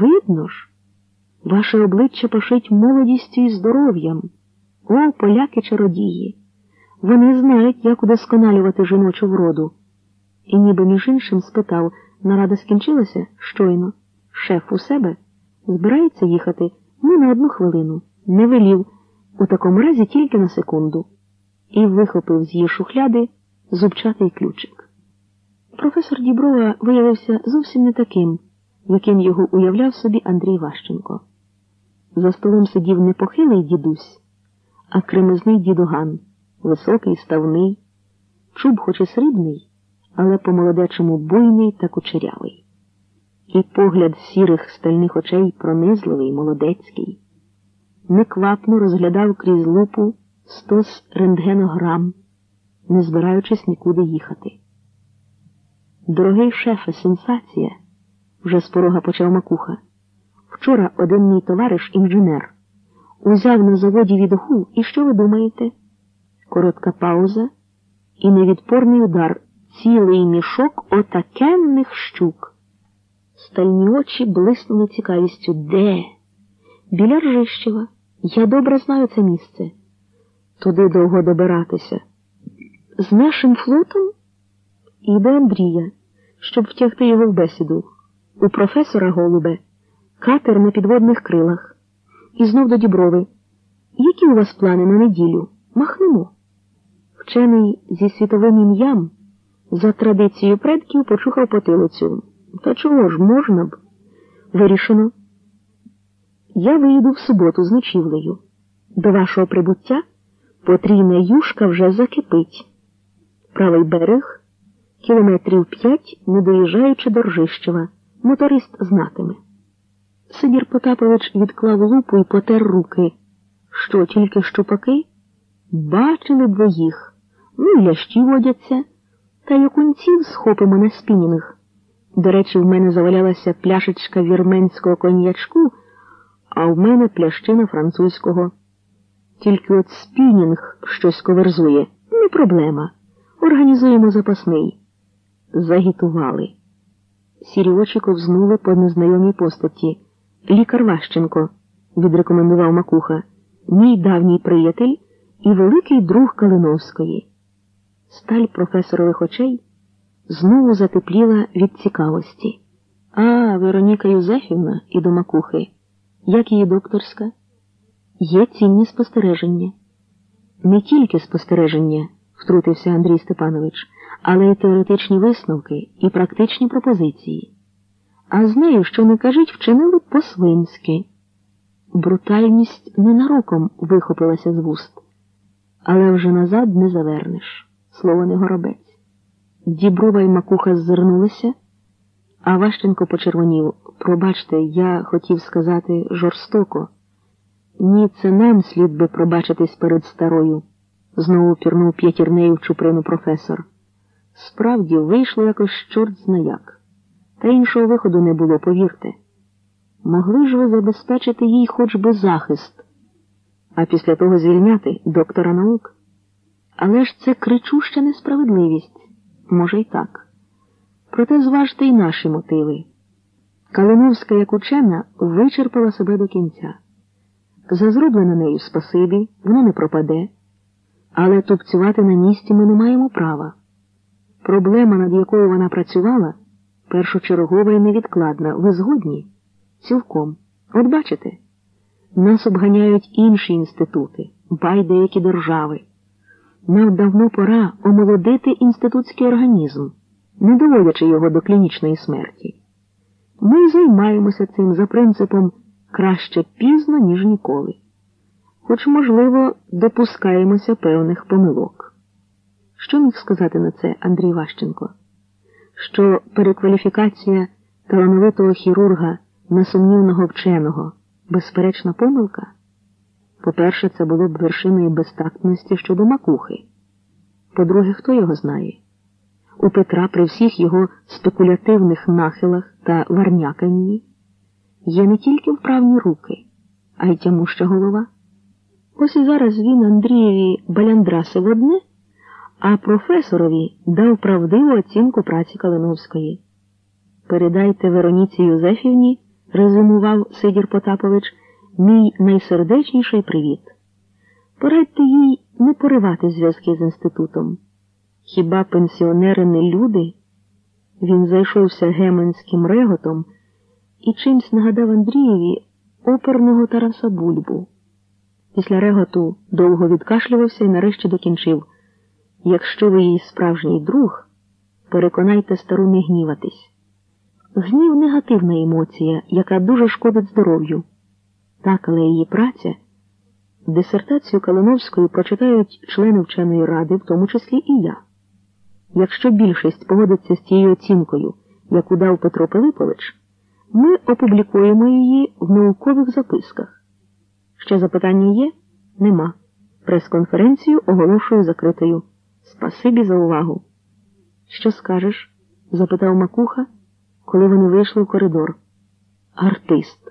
Видно ж, ваше обличчя пошить молодістю і здоров'ям. О, поляки чародії! Вони знають, як удосконалювати жіночу вроду. І ніби між іншим спитав, нарада скінчилася щойно. Шеф у себе збирається їхати не на одну хвилину, не велів, у такому разі тільки на секунду, і вихопив з її шухляди зубчатий ключик. Професор Діброва виявився зовсім не таким, яким його уявляв собі Андрій Ващенко. За столом сидів не похилий дідусь, а кремезний дідоган, високий, ставний, чуб хоч і срібний, але по молодечому буйний та кучерявий. І погляд сірих стальних очей пронизливий, молодецький, неквапно розглядав крізь лупу стос рентгенограм, не збираючись нікуди їхати. Дорогий шефе, сенсація, вже з порога почав макуха. Вчора один мій товариш, інженер, узяв на заводі відгул, і що ви думаєте? Коротка пауза і невідпорний удар, цілий мішок отакенних щук. Стальні очі блиснули цікавістю. Де? Біля Ржищева. Я добре знаю це місце. Туди довго добиратися. З нашим флотом? І до Андрія, щоб втягти його в бесіду. У професора Голубе, катер на підводних крилах. І знов до Діброви. Які у вас плани на неділю? Махнемо. Вчений зі світовим ім'ям за традицією предків почухав потилицю. Та чого ж можна б? Вирішено. Я виїду в суботу з ночівлею. До вашого прибуття потрійна юшка вже закипить. Правий берег, кілометрів п'ять, не доїжджаючи до Ржищева, моторист знатиме. Сидір Потапович відклав лупу і потер руки. Що, тільки щупаки? Бачили б ви їх. Ну, лящі водяться, та й окунців схопимо на спінінг. До речі, в мене завалялася пляшечка вірменського коньячку, а в мене плящина французького. Тільки от спінінг щось коверзує. Не проблема. Організуємо запасний. Загітували. Сірі очі ковзнули по незнайомій постаті. Лікар Ващенко, відрекомендував Макуха, мій давній приятель і великий друг Калиновської. Сталь професорових очей знову затепліла від цікавості. А, Вероніка Юзефівна і до Макухи. Як її докторська? Є цінні спостереження. Не тільки спостереження, втрутився Андрій Степанович, але й теоретичні висновки і практичні пропозиції. А з нею, що не кажуть, вчинили по-свинськи. Брутальність ненароком вихопилася з вуст, але вже назад не завернеш. Слово не горобець. Діброва й макуха ззирнулися, а Ващенко почервонів. Пробачте, я хотів сказати жорстоко. Ні, це нам слід би пробачитись перед старою, знову пірнув п'ятірнею в чуприну професор. Справді, вийшло якось чорт знаяк. Та іншого виходу не було, повірте. Могли ж ви забезпечити їй хоч би захист, а після того звільняти доктора наук? Але ж це кричуща несправедливість, може й так. Проте зважте й наші мотиви. Калиновська, як учена, вичерпала себе до кінця. За зроблене нею спасибі, воно не пропаде, але тупцювати на місці ми не маємо права. Проблема, над якою вона працювала, першочергова і невідкладна, ви згодні? Цілком. От бачите, нас обганяють інші інститути, бай деякі держави. Нам давно пора омолодити інститутський організм, не доводячи його до клінічної смерті. Ми займаємося цим за принципом краще пізно, ніж ніколи, хоч, можливо, допускаємося певних помилок. Що міг сказати на це Андрій Ващенко? Що перекваліфікація талановитого хірурга на сумнівного вченого безперечна помилка? По-перше, це було б вершиною безтактності щодо макухи. По-друге, хто його знає? У Петра при всіх його спекулятивних нахилах та варняканні є не тільки вправні руки, а й тямуща голова. Ось і зараз він Андрієві баляндрасив одне, а професорові дав правдиву оцінку праці Калиновської. Передайте Вероніці Юзефівні резюмував Сидір Потапович, мій найсердечніший привіт. Порадьте їй не поривати зв'язки з інститутом. Хіба пенсіонери не люди? Він зайшовся геменським реготом і чимсь нагадав Андрієві оперного Тараса Бульбу. Після реготу довго відкашлювався і нарешті докінчив якщо ви її справжній друг, переконайте стару не гніватись. Гнів негативна емоція, яка дуже шкодить здоров'ю. Так, але її праця. Дисертацію Калиновської прочитають члени вченої ради, в тому числі і я. Якщо більшість погодиться з тією оцінкою, яку дав Петро Пилипович, ми опублікуємо її в наукових записках. Ще запитання є? Нема. Прес-конференцію оголошую закритою. Спасибі за увагу. Що скажеш? запитав Макуха, коли вони вийшли в коридор. Артист.